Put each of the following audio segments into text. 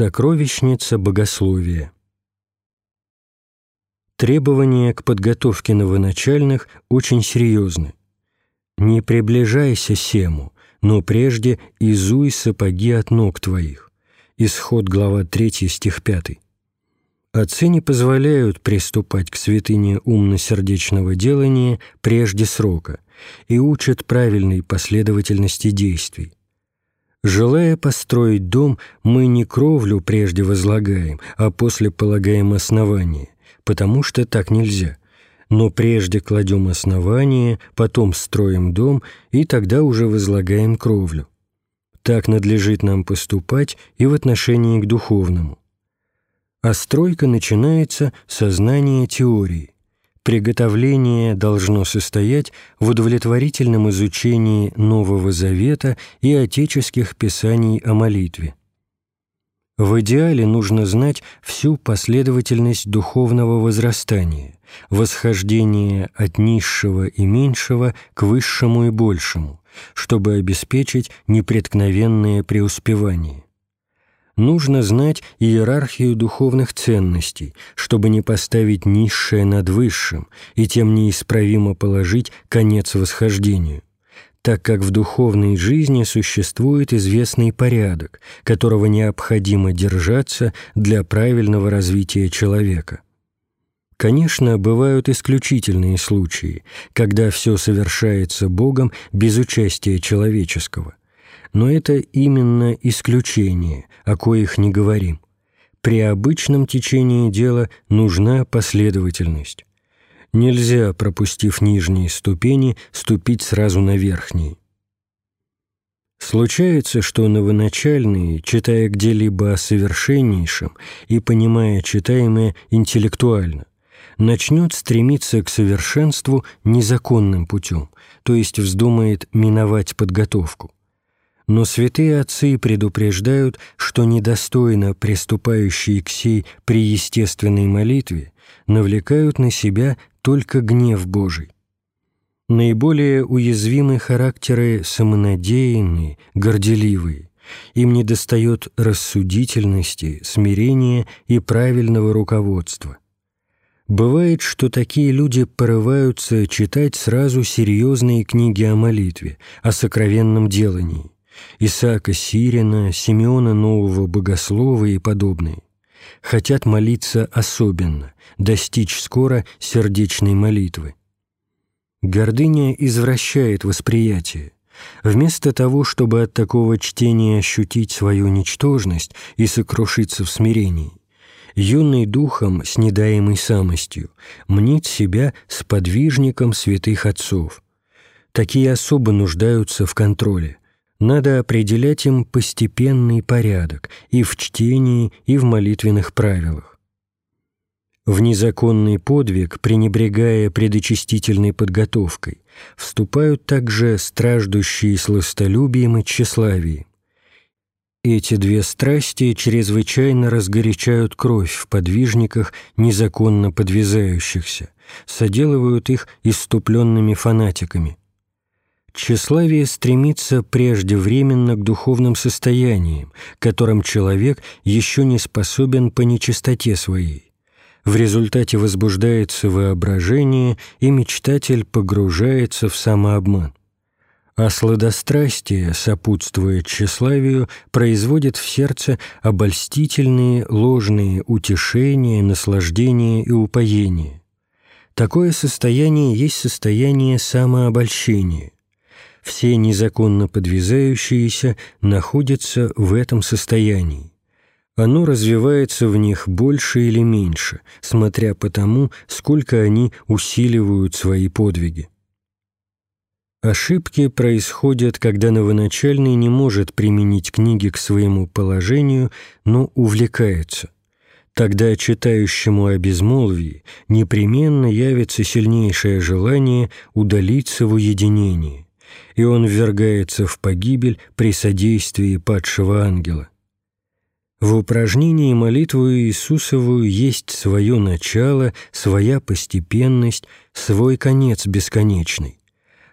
Сокровищница богословия. Требования к подготовке новоначальных очень серьезны. Не приближайся сему, но прежде изуй сапоги от ног твоих. Исход, глава 3, стих 5. Отцы не позволяют приступать к святыне умно-сердечного делания прежде срока и учат правильной последовательности действий. Желая построить дом, мы не кровлю прежде возлагаем, а после полагаем основание, потому что так нельзя. Но прежде кладем основание, потом строим дом, и тогда уже возлагаем кровлю. Так надлежит нам поступать и в отношении к духовному. А стройка начинается со знания теории. Приготовление должно состоять в удовлетворительном изучении Нового Завета и отеческих писаний о молитве. В идеале нужно знать всю последовательность духовного возрастания, восхождение от низшего и меньшего к высшему и большему, чтобы обеспечить непреткновенное преуспевание нужно знать иерархию духовных ценностей, чтобы не поставить низшее над высшим и тем неисправимо положить конец восхождению, так как в духовной жизни существует известный порядок, которого необходимо держаться для правильного развития человека. Конечно, бывают исключительные случаи, когда все совершается Богом без участия человеческого но это именно исключение, о коих не говорим. При обычном течении дела нужна последовательность. Нельзя, пропустив нижние ступени, ступить сразу на верхние. Случается, что новоначальные, читая где-либо о совершеннейшем и понимая читаемое интеллектуально, начнет стремиться к совершенству незаконным путем, то есть вздумает миновать подготовку. Но святые отцы предупреждают, что недостойно приступающие к сей при естественной молитве навлекают на себя только гнев Божий. Наиболее уязвимы характеры самонадеянные, горделивые. Им недостает рассудительности, смирения и правильного руководства. Бывает, что такие люди порываются читать сразу серьезные книги о молитве, о сокровенном делании. Исаака Сирина, Симеона Нового Богослова и подобные, хотят молиться особенно, достичь скоро сердечной молитвы. Гордыня извращает восприятие. Вместо того, чтобы от такого чтения ощутить свою ничтожность и сокрушиться в смирении, юный духом, с недаемой самостью, мнит себя сподвижником святых отцов. Такие особо нуждаются в контроле надо определять им постепенный порядок и в чтении, и в молитвенных правилах. В незаконный подвиг, пренебрегая предочистительной подготовкой, вступают также страждущие сластолюбием и тщеславием. Эти две страсти чрезвычайно разгорячают кровь в подвижниках, незаконно подвязающихся, соделывают их иступленными фанатиками, Тщеславие стремится преждевременно к духовным состояниям, которым человек еще не способен по нечистоте своей. В результате возбуждается воображение, и мечтатель погружается в самообман. А сладострастие, сопутствуя тщеславию, производит в сердце обольстительные ложные утешения, наслаждения и упоения. Такое состояние есть состояние самообольщения – все незаконно подвязающиеся находятся в этом состоянии. Оно развивается в них больше или меньше, смотря по тому, сколько они усиливают свои подвиги. Ошибки происходят, когда новоначальный не может применить книги к своему положению, но увлекается. Тогда читающему о безмолвии непременно явится сильнейшее желание удалиться в уединение и он ввергается в погибель при содействии падшего ангела. В упражнении молитву Иисусову есть свое начало, своя постепенность, свой конец бесконечный.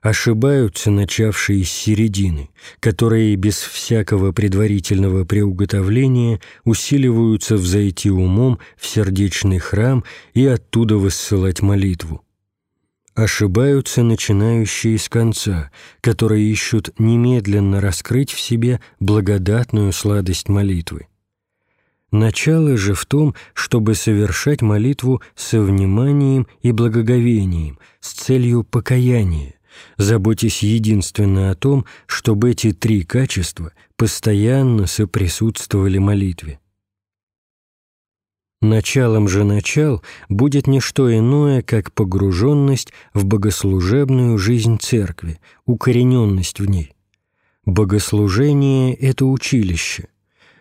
Ошибаются начавшие с середины, которые без всякого предварительного приуготовления усиливаются взойти умом в сердечный храм и оттуда высылать молитву. Ошибаются начинающие с конца, которые ищут немедленно раскрыть в себе благодатную сладость молитвы. Начало же в том, чтобы совершать молитву со вниманием и благоговением, с целью покаяния, заботясь единственно о том, чтобы эти три качества постоянно соприсутствовали молитве. Началом же начал будет не что иное, как погруженность в богослужебную жизнь церкви, укорененность в ней. Богослужение – это училище.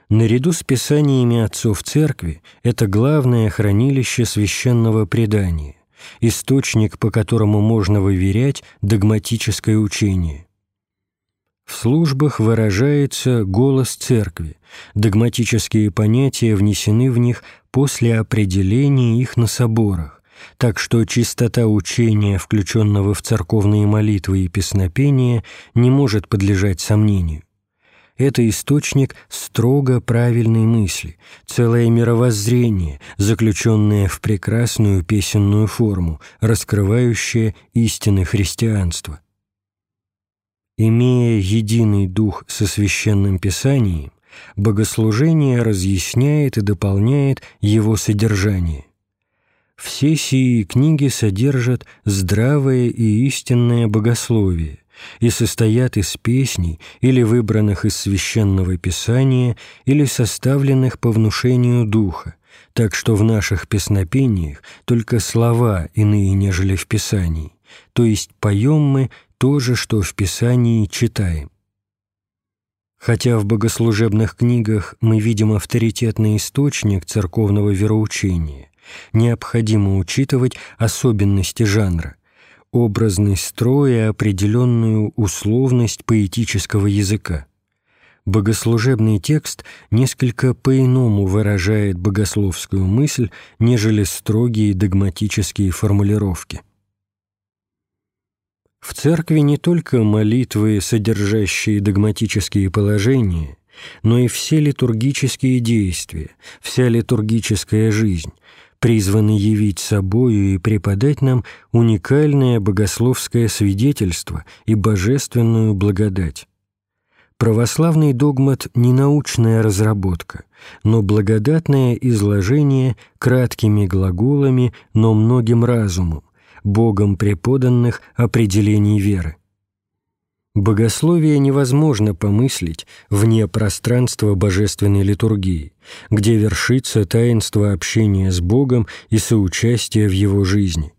Наряду с писаниями отцов церкви это главное хранилище священного предания источник, по которому можно выверять догматическое учение. В службах выражается голос церкви, догматические понятия внесены в них после определения их на соборах, так что чистота учения, включенного в церковные молитвы и песнопения, не может подлежать сомнению. Это источник строго правильной мысли, целое мировоззрение, заключенное в прекрасную песенную форму, раскрывающее истины христианства. Имея единый дух со священным писанием, богослужение разъясняет и дополняет его содержание. Все сии книги содержат здравое и истинное богословие, и состоят из песней или выбранных из священного писания или составленных по внушению духа, так что в наших песнопениях только слова иные, нежели в Писании, то есть поем мы то же, что в Писании читаем. Хотя в богослужебных книгах мы видим авторитетный источник церковного вероучения, необходимо учитывать особенности жанра – образный строй и определенную условность поэтического языка. Богослужебный текст несколько по-иному выражает богословскую мысль, нежели строгие догматические формулировки. В церкви не только молитвы, содержащие догматические положения, но и все литургические действия, вся литургическая жизнь, призваны явить собою и преподать нам уникальное богословское свидетельство и божественную благодать. Православный догмат – не научная разработка, но благодатное изложение краткими глаголами, но многим разумом, Богом преподанных определений веры. Богословие невозможно помыслить вне пространства божественной литургии, где вершится таинство общения с Богом и соучастия в Его жизни.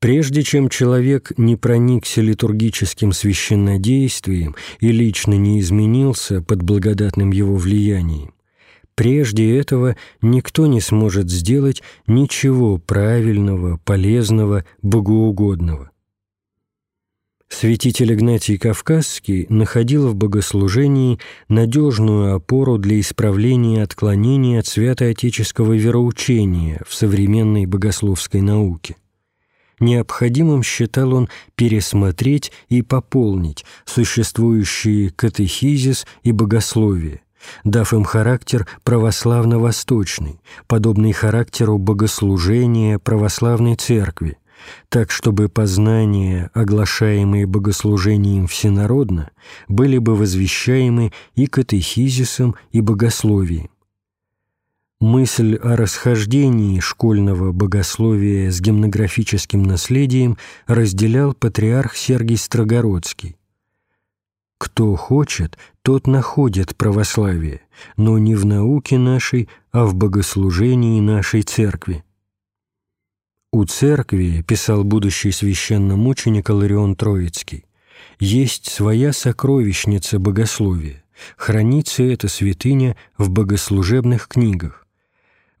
Прежде чем человек не проникся литургическим священнодействием и лично не изменился под благодатным его влиянием, прежде этого никто не сможет сделать ничего правильного, полезного, богоугодного. Святитель Игнатий Кавказский находил в богослужении надежную опору для исправления отклонений от святоотеческого вероучения в современной богословской науке. Необходимым считал он пересмотреть и пополнить существующие катехизис и богословие, дав им характер православно-восточный, подобный характеру богослужения православной церкви, так чтобы познания, оглашаемые богослужением всенародно, были бы возвещаемы и катехизисом, и богословием. Мысль о расхождении школьного богословия с гимнографическим наследием разделял патриарх Сергий Строгородский. «Кто хочет, тот находит православие, но не в науке нашей, а в богослужении нашей церкви». «У церкви, — писал будущий священномученик Иларион Троицкий, — есть своя сокровищница богословия, хранится эта святыня в богослужебных книгах.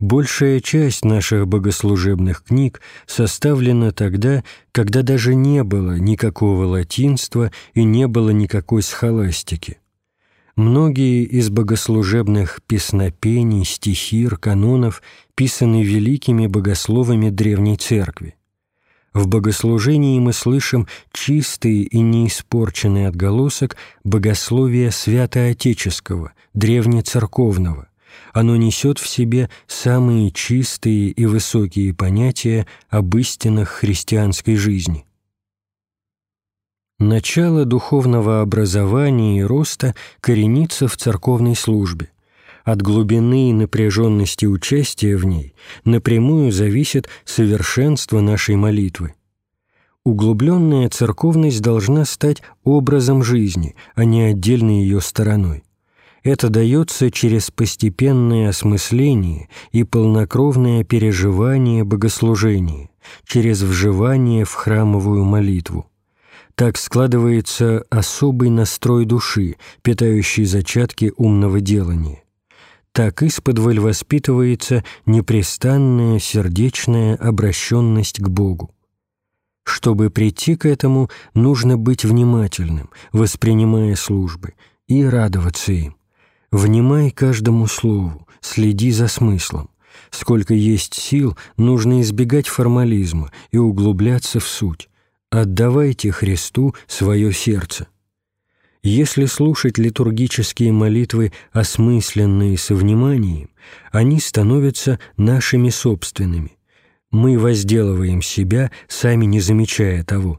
Большая часть наших богослужебных книг составлена тогда, когда даже не было никакого латинства и не было никакой схоластики. Многие из богослужебных песнопений, стихир, канонов писаны великими богословами Древней Церкви. В богослужении мы слышим чистый и неиспорченный отголосок богословия святоотеческого, древнецерковного. Оно несет в себе самые чистые и высокие понятия об истинах христианской жизни. Начало духовного образования и роста коренится в церковной службе. От глубины и напряженности участия в ней напрямую зависит совершенство нашей молитвы. Углубленная церковность должна стать образом жизни, а не отдельной ее стороной. Это дается через постепенное осмысление и полнокровное переживание богослужения, через вживание в храмовую молитву. Так складывается особый настрой души, питающий зачатки умного делания так исподволь воспитывается непрестанная сердечная обращенность к Богу. Чтобы прийти к этому, нужно быть внимательным, воспринимая службы, и радоваться им. Внимай каждому слову, следи за смыслом. Сколько есть сил, нужно избегать формализма и углубляться в суть. Отдавайте Христу свое сердце. Если слушать литургические молитвы осмысленные со вниманием, они становятся нашими собственными. Мы возделываем себя, сами не замечая того.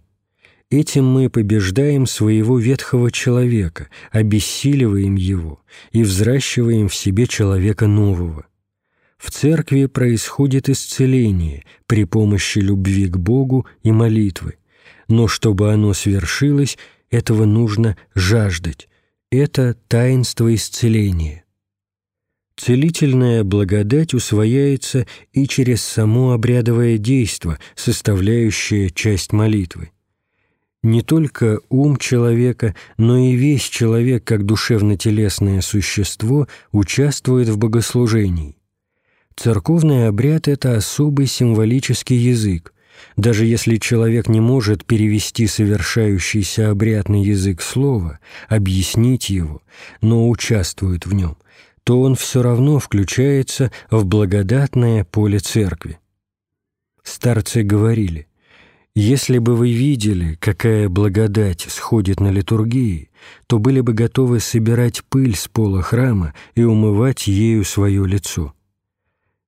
Этим мы побеждаем своего ветхого человека, обессиливаем его и взращиваем в себе человека нового. В церкви происходит исцеление при помощи любви к Богу и молитвы, но чтобы оно свершилось – этого нужно жаждать. Это таинство исцеления. Целительная благодать усвояется и через само обрядовое действо, составляющее часть молитвы. Не только ум человека, но и весь человек, как душевно-телесное существо, участвует в богослужении. Церковный обряд – это особый символический язык, даже если человек не может перевести совершающийся обрядный язык слова, объяснить его, но участвует в нем, то он все равно включается в благодатное поле церкви. Старцы говорили, «Если бы вы видели, какая благодать сходит на литургии, то были бы готовы собирать пыль с пола храма и умывать ею свое лицо».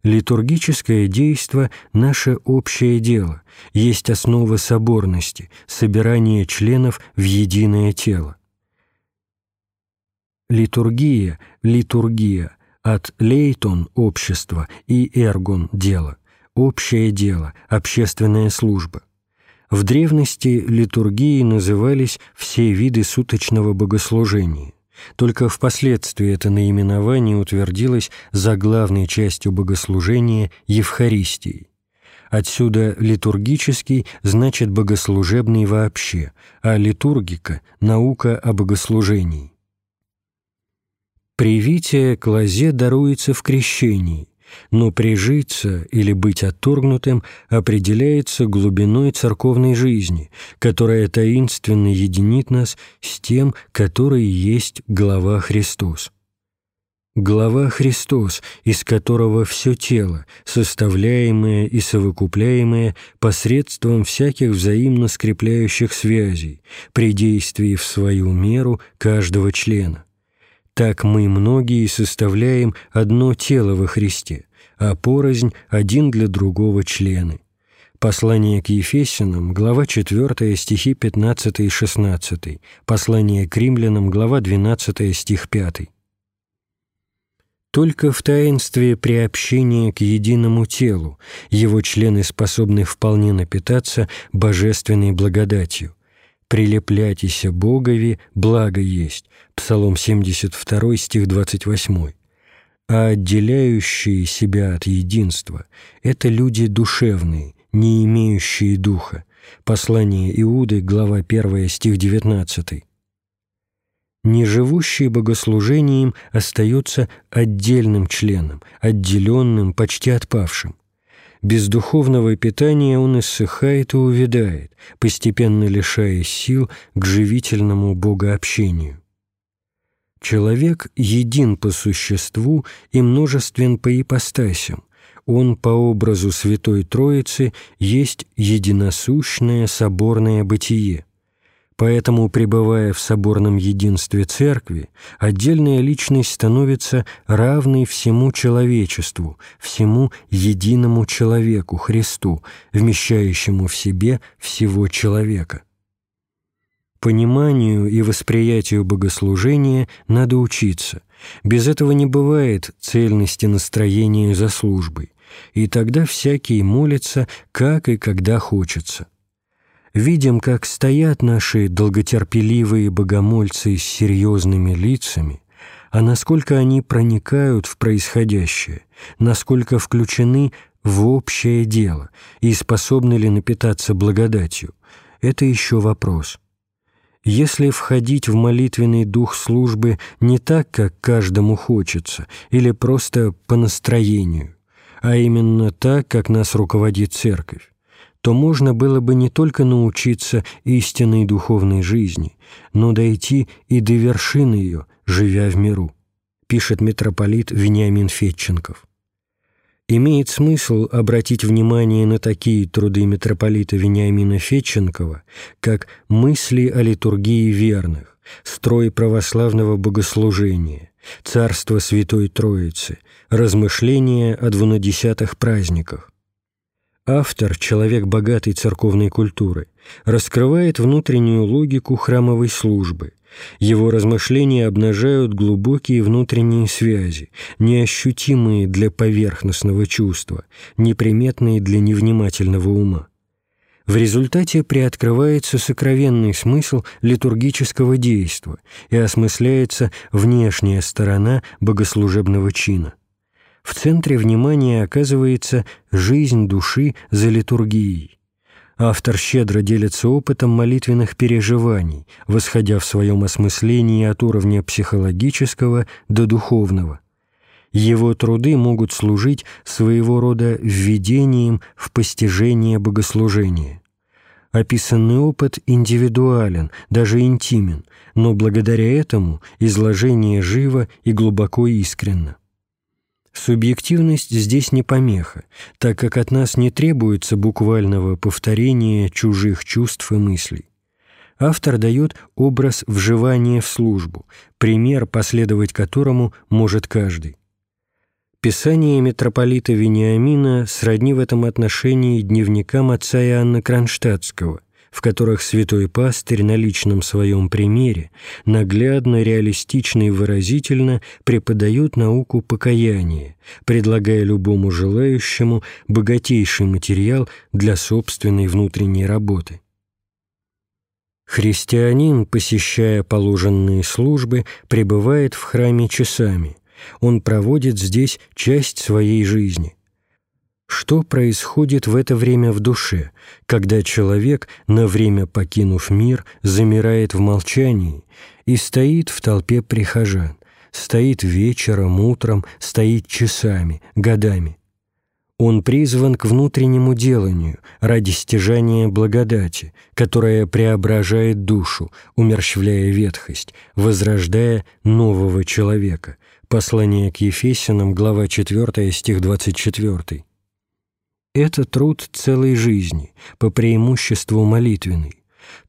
Литургическое действо – наше общее дело, есть основа соборности, собирание членов в единое тело. Литургия, литургия от лейтон – общество и эргон – дело, общее дело, общественная служба. В древности литургии назывались все виды суточного богослужения. Только впоследствии это наименование утвердилось за главной частью богослужения Евхаристией. Отсюда литургический значит богослужебный вообще, а литургика – наука о богослужении. Привитие к лозе даруется в крещении, но прижиться или быть отторгнутым определяется глубиной церковной жизни, которая таинственно единит нас с тем, который есть глава Христос. Глава Христос, из которого все тело, составляемое и совокупляемое посредством всяких взаимно скрепляющих связей, при действии в свою меру каждого члена. Так мы многие составляем одно тело во Христе, а порознь один для другого члены. Послание к Ефесянам, глава 4, стихи 15 и 16. Послание к римлянам, глава 12, стих 5. Только в таинстве приобщения к единому телу его члены способны вполне напитаться божественной благодатью. «Прилепляйтеся Богови, благо есть» Псалом 72, стих 28. А отделяющие себя от единства – это люди душевные, не имеющие духа. Послание Иуды, глава 1, стих 19. Не живущий богослужением остается отдельным членом, отделенным, почти отпавшим. Без духовного питания он иссыхает и увядает, постепенно лишаясь сил к живительному богообщению. Человек един по существу и множествен по ипостасям. Он по образу Святой Троицы есть единосущное соборное бытие. Поэтому, пребывая в соборном единстве Церкви, отдельная личность становится равной всему человечеству, всему единому человеку, Христу, вмещающему в себе всего человека. Пониманию и восприятию богослужения надо учиться. Без этого не бывает цельности настроения за службой, и тогда всякий молится, как и когда хочется – видим, как стоят наши долготерпеливые богомольцы с серьезными лицами, а насколько они проникают в происходящее, насколько включены в общее дело и способны ли напитаться благодатью, это еще вопрос. Если входить в молитвенный дух службы не так, как каждому хочется, или просто по настроению, а именно так, как нас руководит Церковь, то можно было бы не только научиться истинной духовной жизни, но дойти и до вершины ее, живя в миру, пишет митрополит Вениамин Фетченков. Имеет смысл обратить внимание на такие труды митрополита Вениамина Фетченкова, как «Мысли о литургии верных», «Строй православного богослужения», «Царство Святой Троицы», «Размышления о двунадесятых праздниках», Автор, человек богатой церковной культуры, раскрывает внутреннюю логику храмовой службы. Его размышления обнажают глубокие внутренние связи, неощутимые для поверхностного чувства, неприметные для невнимательного ума. В результате приоткрывается сокровенный смысл литургического действа и осмысляется внешняя сторона богослужебного чина в центре внимания оказывается жизнь души за литургией. Автор щедро делится опытом молитвенных переживаний, восходя в своем осмыслении от уровня психологического до духовного. Его труды могут служить своего рода введением в постижение богослужения. Описанный опыт индивидуален, даже интимен, но благодаря этому изложение живо и глубоко искренно. Субъективность здесь не помеха, так как от нас не требуется буквального повторения чужих чувств и мыслей. Автор дает образ вживания в службу, пример, последовать которому может каждый. Писание митрополита Вениамина сродни в этом отношении дневникам отца Иоанна Кронштадтского, в которых святой пастырь на личном своем примере наглядно, реалистично и выразительно преподает науку покаяния, предлагая любому желающему богатейший материал для собственной внутренней работы. Христианин, посещая положенные службы, пребывает в храме часами. Он проводит здесь часть своей жизни. Что происходит в это время в душе, когда человек, на время покинув мир, замирает в молчании и стоит в толпе прихожан, стоит вечером, утром, стоит часами, годами? Он призван к внутреннему деланию ради стяжания благодати, которая преображает душу, умерщвляя ветхость, возрождая нового человека. Послание к Ефесянам, глава 4, стих 24. Это труд целой жизни, по преимуществу молитвенный,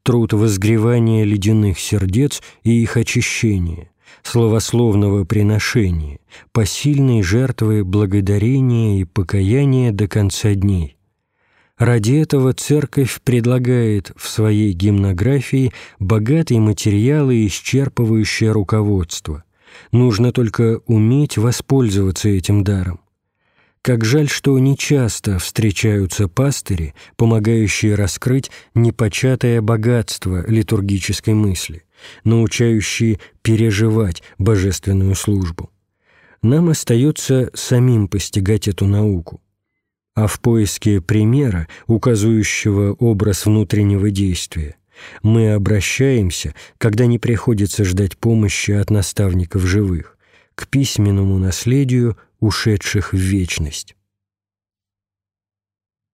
труд возгревания ледяных сердец и их очищения, словословного приношения, посильной жертвы благодарения и покаяния до конца дней. Ради этого Церковь предлагает в своей гимнографии богатые материалы и исчерпывающее руководство. Нужно только уметь воспользоваться этим даром. Как жаль, что нечасто встречаются пастыри, помогающие раскрыть непочатое богатство литургической мысли, научающие переживать божественную службу. Нам остается самим постигать эту науку. А в поиске примера, указывающего образ внутреннего действия, мы обращаемся, когда не приходится ждать помощи от наставников живых, к письменному наследию ушедших в вечность.